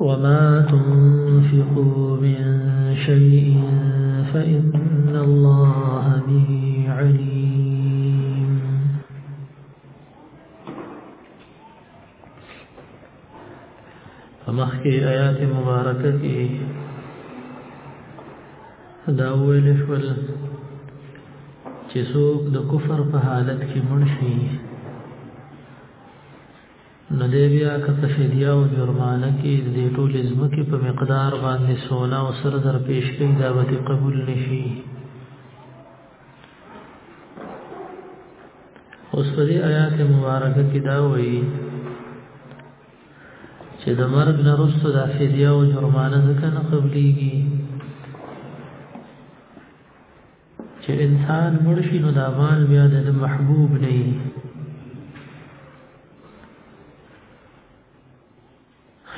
وما تنفقوا من شيء فإن الله به عليم فمخي آيات مباركة دا ویل شول چې څوک د کفر په حالت کې مړ شي نو دی بیا که په فدیه او جرمانه کې د دې ټولې ځمکې په مقدار باندې سونا او سره در پیش کړي دا به قبول نشي اوس په دې آیات مبارکه کې دا وایي چې د مرګ نه وروسته د فدیه او جرمانه ځکه نه قبليږي چې انسان مړ شي نو دا مال بیا د محبوب نه وي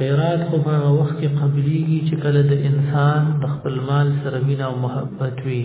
خیرات خو په هغه وخت کې قبليږي چې کله د انسان د خپل مال سره مینا او محبت وي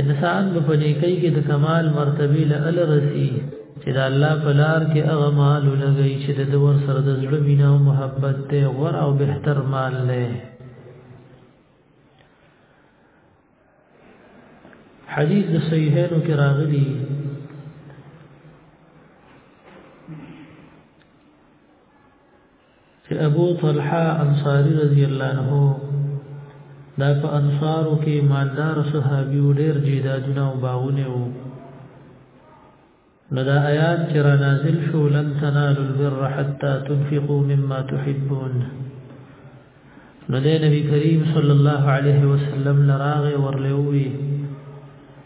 انسان د پنیکۍ کې د کمال مرتبه لعل رسی چې د الله په لار کې هغه مال لګي چې د دور سره د زړه مینا او محبت ته غور او بهتر مال لې حدیث د صحیحینو کې راغلی چې ابو طلحه انصاری رضی الله عنه دا په انصارو کې مالدار صحابي ډېر جیدادونه او باغونه وو نو دا آیات چې را نازل شو لن تنالوا البر حتى تنفقوا مما تحبون نو د نبی کریم صلی الله علیه وسلم لراغه ورلوي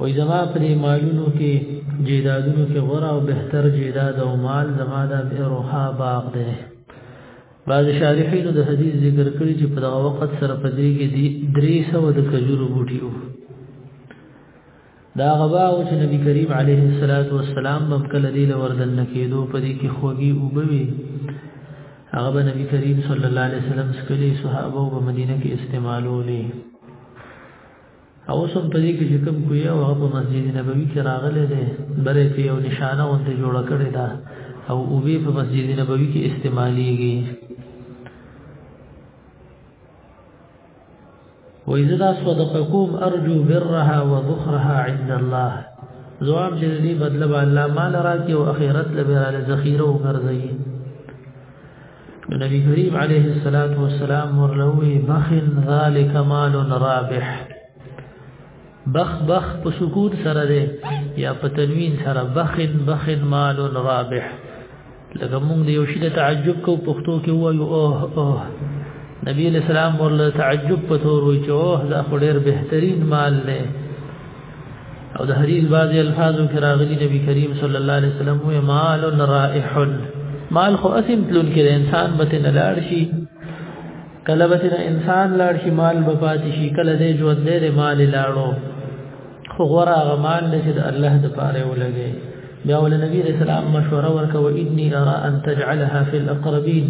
وې زما پرې مالونو کې جیدادونو کې غوړه او بهتر جیداد او مال زما د روحا باغ دی بعض شارحین د حدیث ذکر کړی چې په دغه وخت سره په دې کې دی درې سو د کجورو بوټي وو دا غبا او چې نبی کریم علیه الصلاۃ والسلام مبکل دی لوردن کېدو په دې کې خوږي او بوي هغه به نبی کریم صلی الله علیه وسلم سکلی صحابه او مدینه کې استعمالولې او سم په دې کې چې کوم کوی او هغه په مسجد نبوي کې راغلی دی بره کې یو نشانه ونته جوړ کړی دا او او به په مسجد نبوي کې استعماليږي وإذا صدقكم أرجو برها وذخرها عند الله زوام چې دې بدله الله مال راکې او اخرت لبه را ذخیره وګرځي نبی کریم علیه الصلاۃ والسلام ورلوی بخن ذالک مال رابح بخ بخ په سکون سره ده یا په تنوین سره بخن بخن مال رابح لکه موږ د یو شي د تعجب کو پښتو کې وایو اوه اوه نبی اسلام ورله تعجب په تور وی چې اوه دا خو ډیر بهترین مال دی او د حدیث بعضی الفاظو کې راغلي نبی کریم صلی الله علیه وسلم وی مال رائح مال خو اسیم تلون کې انسان به نه لاړ شي کله به نه انسان لاړ شي مال به پاتې شي کله دې ژوند دې مال لاړو خو غره غمال نشد الله د پاره ولګي بیا ول نبی رسول الله مشوره ورکه و انی ارى ان تجعلها في الاقربين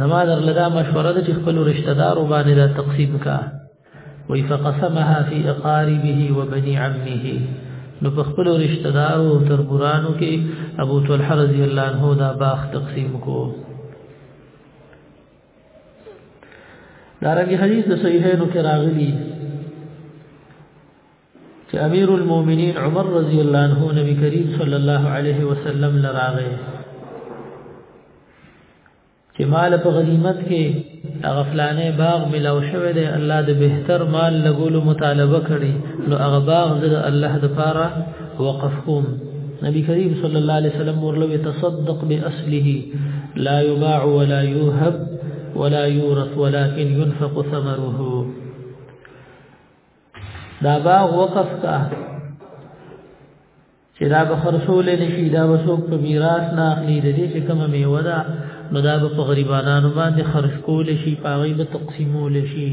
زما در لدا مشوره د خپل رشتہ دار وبانه دا تقسیم کا وی فقسمها فی اقاربه و بنی عمه نو په خپل رشتہ دار او تربورانو کې ابو طلحه رضی الله عنه دا باغ تقسیم کو دارنګ حدیث د صحیحینو کې راغلی چې امیر المؤمنین عمر رضی الله عنه نبی کریم صلی الله علیه وسلم لراغه چې مال په غنیمت کې هغه فلانه باغ ملاو شوی دی الله د بهتر مال لګولو مطالبه کړي نو هغه باغ د الله د پاره وقف کوم نبی کریم صلی الله علیه وسلم ورلوي تصدق باصله لا يباع ولا يوهب ولا يورث ولكن ينفق ثمره دا باغ وقف کا چې دا به خرصول نشي دا به څوک په میراث نه اخلي د دې چې کومه میوه ده نو دا به په غریبانو باندې خرج کول شي پاغي به تقسیمول شي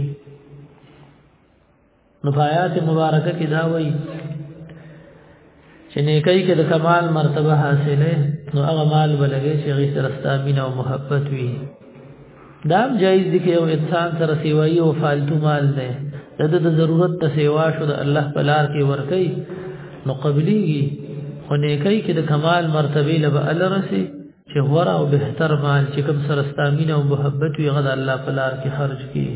نو آیات مبارکه کې دا وایي چې نیکي کې د کمال مرتبه حاصله نو هغه مال بلګي چې غي سرستا مين او محبت وي دا جایز دي چې یو انسان سره سیوایي او فالتو مال نه د د ضرورت ته سیوا شو د الله په لار کې ورکي نو قبليږي خو نیکي کې د کمال مرتبه له به الله رسي چې غوړه او بهتر مال چې کوم سره ستامینه او محبت وي غد الله په لار کې خرج کړي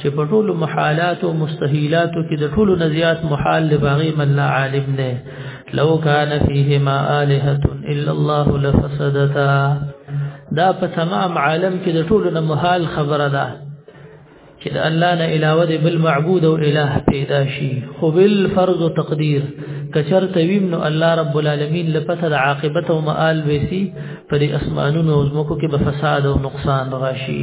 چې په ټولو محالات او مستحيلات کې د ټولو نزيات محال لباغي من لا عالم نه لو كان فيهما آلهة إلا الله لفسدتا دا په تمام عالم کې د ټولو نه محال خبره ده چې الله نه علاوه د بل معبود او اله پیدا شي خو بل فرض او تقدیر کچر تویم نو الله رب العالمین لپاره د عاقبت او مآل وسی پر اسمانونو او زمکو کې به فساد او نقصان راشي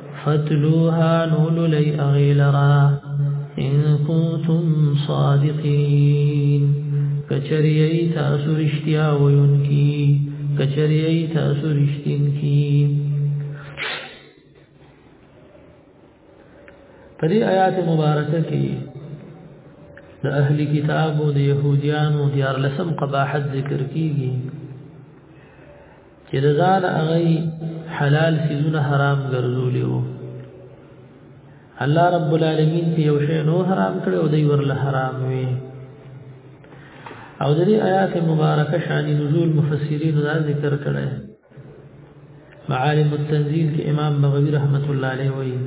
فتلوها نوللی اغیلرا ان کنتم صادقین کچریئی تاسو رشتیا وینکی کچریئی تاسو رشتین کی په دې آیات مبارکه کې د اهل کتاب او د يهوديانو دیار لسم قباحت ذکر کیږي چې رضان هغه حلال سيزونه حرام ګرځولې وو الله رب العالمین په یو شی نو حرام کړي او دوی ورله حرام وي او د دې آیات مبارکه شان نزول مفسرین دا ذکر کړي معالم التنزيل کې امام بغوی رحمت الله علیه وایي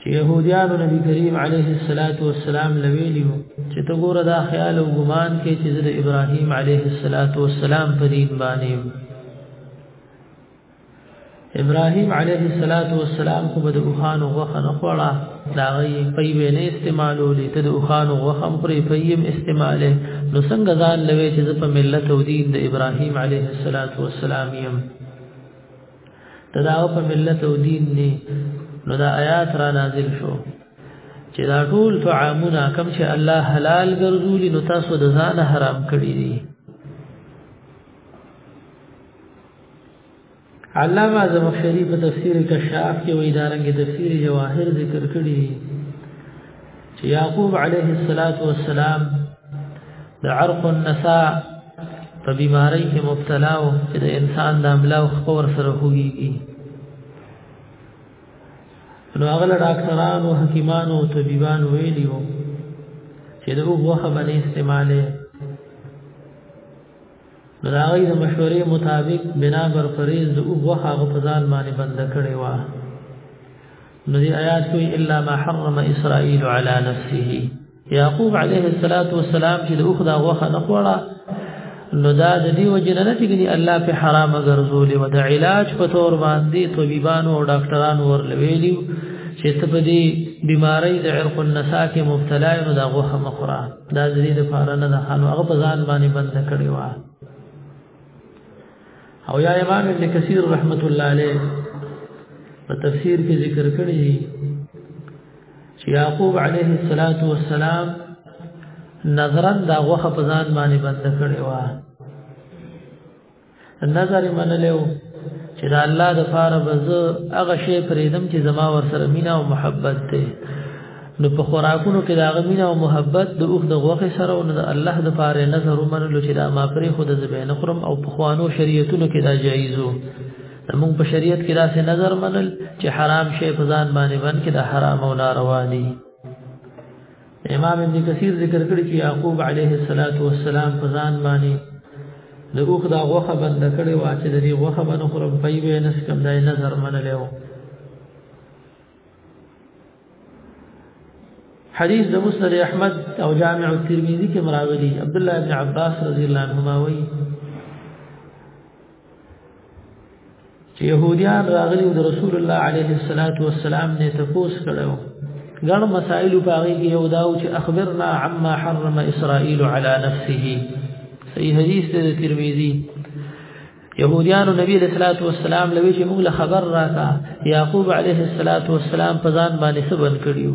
چې يهوديانو نبی کریم علیه الصلاۃ والسلام لویلیو چې ته ګوره دا خیال او ګمان کې چې د ابراهیم علیه الصلاۃ والسلام په دین باندې ابراهیم علیه الصلاۃ والسلام خو به د اوخانو غوخه نه خوړه دا غي پیوې نه استعمالولې ته د اوخانو غوخه هم پرې پیم استعماله نو څنګه ځان لوي چې په ملت او دین د ابراهیم علیه الصلاۃ والسلام یم ته دا په ملت او دین نه نو دا آیات را نازل شو چې دا ټول طعامونه کوم چې الله حلال ګرځولي نو تاسو د ځان حرام کړی دي علامه زمخشری په تفسیر کشاف کې وې دارنګ تفسیر جواهر ذکر کړی چې یعقوب علیه السلام د عرق النساء په بیماری کې مبتلا و چې د انسان د املا او خور سره هوږي نو هغه ډاکټران او حکیمان او طبيبان ویلی وو چې د وغه باندې استعماله نو دا غي د مشورې مطابق بنا بر فریض د اوغه هغه په ځان باندې بند کړي وا نو دی آیات وی الا ما حرم اسرائیل علی نفسه یعقوب علیه الصلاۃ والسلام چې د اوغه دا غوخه نه خوړه نو دا د دې وجه نه چې ګني الله په حرام ګرځولې و د علاج په تور باندې طبيبانو او ډاکټرانو ورلویلی چې ته په دې بيمارۍ د عرق النساء کې مبتلا یې نو دا غوخه مخوره دا زری د پاره نه ده خانو هغه په ځان باندې بند کړی و او یا امام ابن کثیر رحمت الله علیه په تفسیر کې ذکر کړی دی چې یعقوب علیه الصلاۃ والسلام نظرن دا غوخه په ځان باندې بند کړی و نظر منلو چې د الله د فار بزو هغه شی پرېدم چې زما ور سره مینا او محبت ته نو په خوراکونو کې دا غمینا او محبت د اوخ د غوخه سره او د الله د فار نظر منلو چې دا ما پرې خود زبین خرم او په خوانو شریعتونو کې دا جایزو موږ په شریعت کې داسې نظر منل چې حرام شی په ځان باندې باندې دا حرام او ناروا دي امام ابن کثیر ذکر کړی چې یعقوب علیه الصلاۃ والسلام په ځان باندې د اوخ دا غوخه بند کړي وا چې د دې غوخه باندې خورم پي به نس کم دای نظر منلې و حدیث د مسند احمد او جامع الترمذی کې مراوي عبد الله بن عباس رضی الله عنهما وایي چې يهوديان راغلي د رسول الله عليه الصلاه والسلام نه تفوس کړو غن مسائل په هغه کې یو داو چې اخبرنا عما حرم اسرائيل على نفسه صحیح حدیث د ترمذی يهوديانو نبی صلی الله علیه وسلم لوي چې موږ له خبر راکا يعقوب عليه الصلاه والسلام په ځان باندې سبن کړیو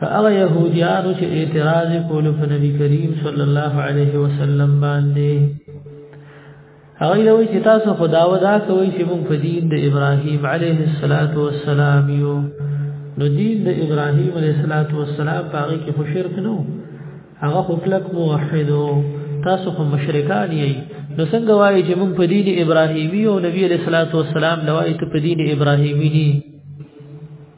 هغه يهوديانو چې اعتراض کولو په نبی کریم صلی الله علیه وسلم باندې هغه لوي چې تاسو خدا ودا کوي چې موږ په دین د ابراهیم علیه السلام یو نو دین د ابراهیم علیه السلام په هغه کې خو شرک نو هغه خو کلک موحدو تاسو خو مشرکان یې نو څنګه وایي چې موږ په دین ابراهیمی او نبی علیه السلام لوي ته په دین ابراهیمی نه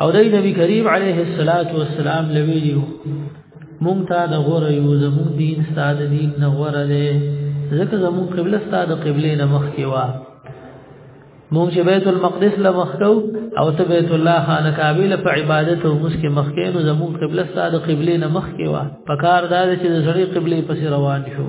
او د نبی کریم علیه الصلاۃ والسلام لویو مونږ ته د غوړ یو زموږ دین ستاد دین نه غوړ دی ځکه زموږ قبله ستاد قبله نه مخ کې وا مونږ چې بیت المقدس له مخ کو او ته بیت الله خانه کعبه له عبادت او مسکه مخ کې نو زموږ قبله ستاد قبله نه مخ کې وا پکار دا چې د سړی قبله پس روان شو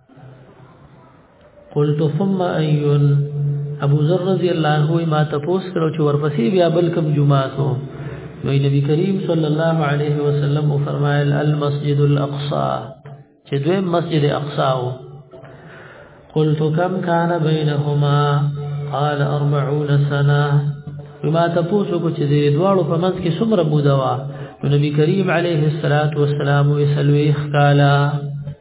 قلت ثم ايون ابو ذر رضی الله عنه ما تپوس کړو چې ورپسې بیا بل کوم جمعه سو نو نبی کریم صلی الله علیه وسلم فرمایل المسجد الاقصى چې دوی مسجد اقصا وو قلت كم كان بينهما قال 40 سنه بما تپوسو کو چې دوی دواړو په منځ کې څومره موده وا نبی کریم علیه الصلاۃ والسلام وسلوي خاله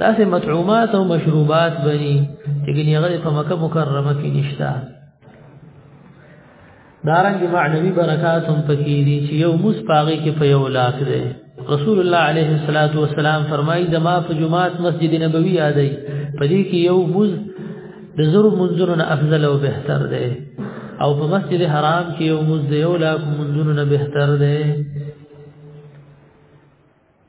دا سه مطعومات او مشروبات بني چې ګنې غلې په مکه مکرمه کې نشتا دارنګ معنوي برکات هم پکې دي چې یو مس پاغه کې په یو لاس دی رسول الله عليه الصلاه والسلام فرمایي د ما په جمعات مسجد نبوي یادای په دې کې یو مز د زر منذرن افضل او بهتر دی او په مسجد حرام کې یو مز دی یو لاک منذرن بهتر دی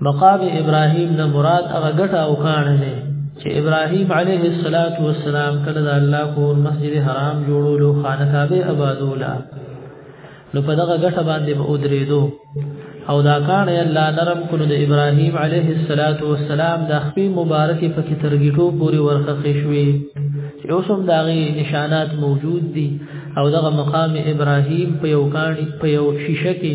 مقام ابراهيم نه مراد هغه ګټه او کان نه چې ابراهيم عليه الصلاه والسلام کله د الله کور مسجد حرام جوړولو خانه کعبه آبادولا نو په دغه ګټه باندې به ودرېدو او دا کان الله نرم کړو د ابراهيم عليه الصلاه والسلام د خپل مبارک په کې ترګټو پوری ورخه شوې چې اوسم داغي نشانات موجود دي او دغه مقام ابراهيم په یو کان په یو شیشه کې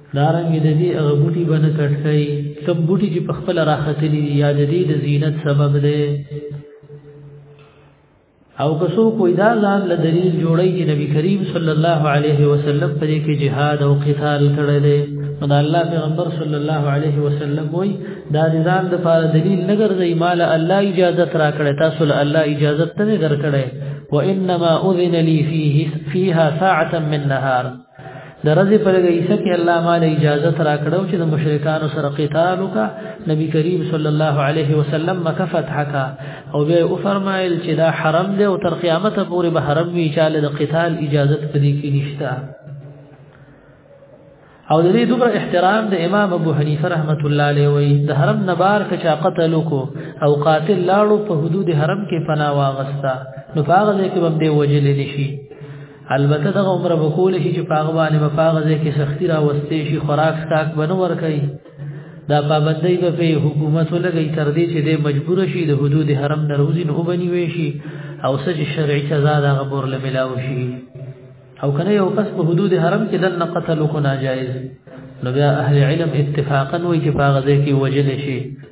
دارنګ د دې هغه بوټي باندې کټ کوي کوم بوټي چې په خپل راختلي یا د دې د زینت سبب دی او کسو کوئی دا ځان له دلیل جوړی چې نبی کریم صلی الله علیه وسلم په دې کې جهاد او قتال کړی دی نو الله پیغمبر صلی الله علیه وسلم وای دا ځان د فار دلیل نه ګرځي مال الله اجازه را کړی تاسو له الله اجازه ته نه درکړی وانما اذن لي فيه فيها ساعه من نهار درځي پر عیسی کې الله مال اجازه ترا کړو چې د مشرکانو سره قتال وکا نبی کریم صلی الله علیه وسلم مکه فتح کا او به او فرمایل چې دا حرم دی او تر قیامت پورې به حرم وی چې د قتال اجازه پدې کې نشته او د دې دومره احترام د امام ابو حنیفه رحمت الله علیه وی د حرم نبار کچا قتل کو او قاتل لاړو په حدود حرم کې فنا واغستا نو هغه ځکه به دې وجل نشي البته دغه عمر به کول شي چې پاغه باندې په پاغه ځای کې سختی را وستې شي خوراک ساک بنو ور کوي دا پابندۍ به په حکومت ولګي تر دې چې د مجبور شي د حدود حرم نه روزي نه وبني وي شي او سج شرعي سزا دا غبر لملاو شي او کنه یو کس په حدود حرم کې دنه قتل کو ناجایز نو بیا اهل علم اتفاقا وایي چې پاغه ځای کې وجل شي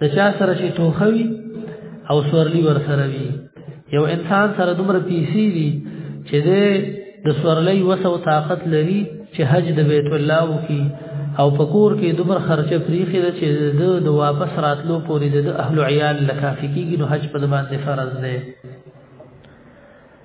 د چا سره چې توخوي او سورلی ور سره وي یو انسان سره دومره پیسې وي چې د سورلی وسو طاقت لري چې حج د بیت الله وکي او پکور کې دومره خرچه پریخي ده چې د واپس راتلو پورې د اهل عیال لکافي کیږي نو حج په باندې فرض دی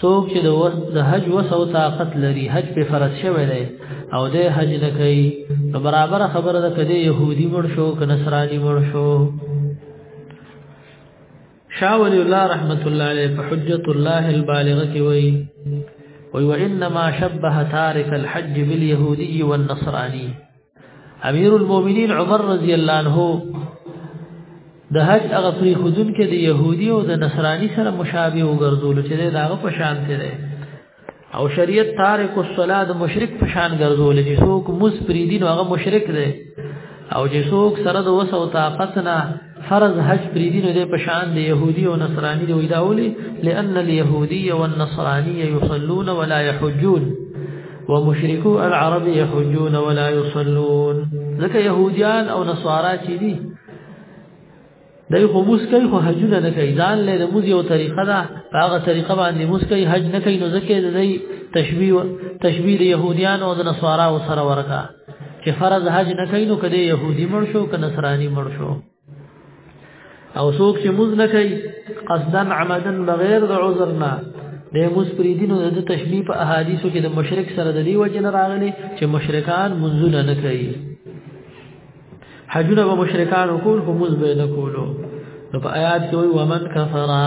څوک چې د حج وس او طاقت لري حج په فرض شوی دی او د حج نه کوي نو برابر خبره ده کده يهودي مړ شو ک نصراني مړ شو شاه ولی الله رحمت الله علیه په حجت الله البالغه کې وایي وي وانما شبه تارك الحج باليهودي والنصراني امیر المؤمنین عمر رضی الله عنه د حج هغه پری خودن کې د يهودي او د نصراني سره مشابه وګرځول چې دا هغه په شان دی او شریعت تارک الصلاه د مشرک په شان ګرځول چې څوک مز پری دین هغه مشرک دی او چې څوک سره د وسو طاقت نه فرض حج پری دین د په شان د يهودي او نصراني دی ویداولي لئن اليهودي والنصراني يصلون ولا يحجون ومشركو العرب يحجون ولا يصلون ځکه يهوديان او نصارا چې دي دای خو موس کوي خو حجونه نه کوي ځان له موس یو طریقه ده هغه طریقه باندې موس کوي حج نه کوي نو ځکه دای تشبیه تشبیه د يهوديان او د نصارا سره ورکا چې فرض حج نه کوي نو کله يهودي مړ شو کله نصراني مړ شو او څوک چې موز نه کوي قصدا عمدا بغیر د عذر نه د موز پرې دینو د تشبیه په احادیثو کې د مشرک سره د دی وجه نه راغلي چې مشرکان منځونه نه کوي حجونه به مشرکان وکول خو موز به نه کولو نو په آیات کې وي ومن کفرا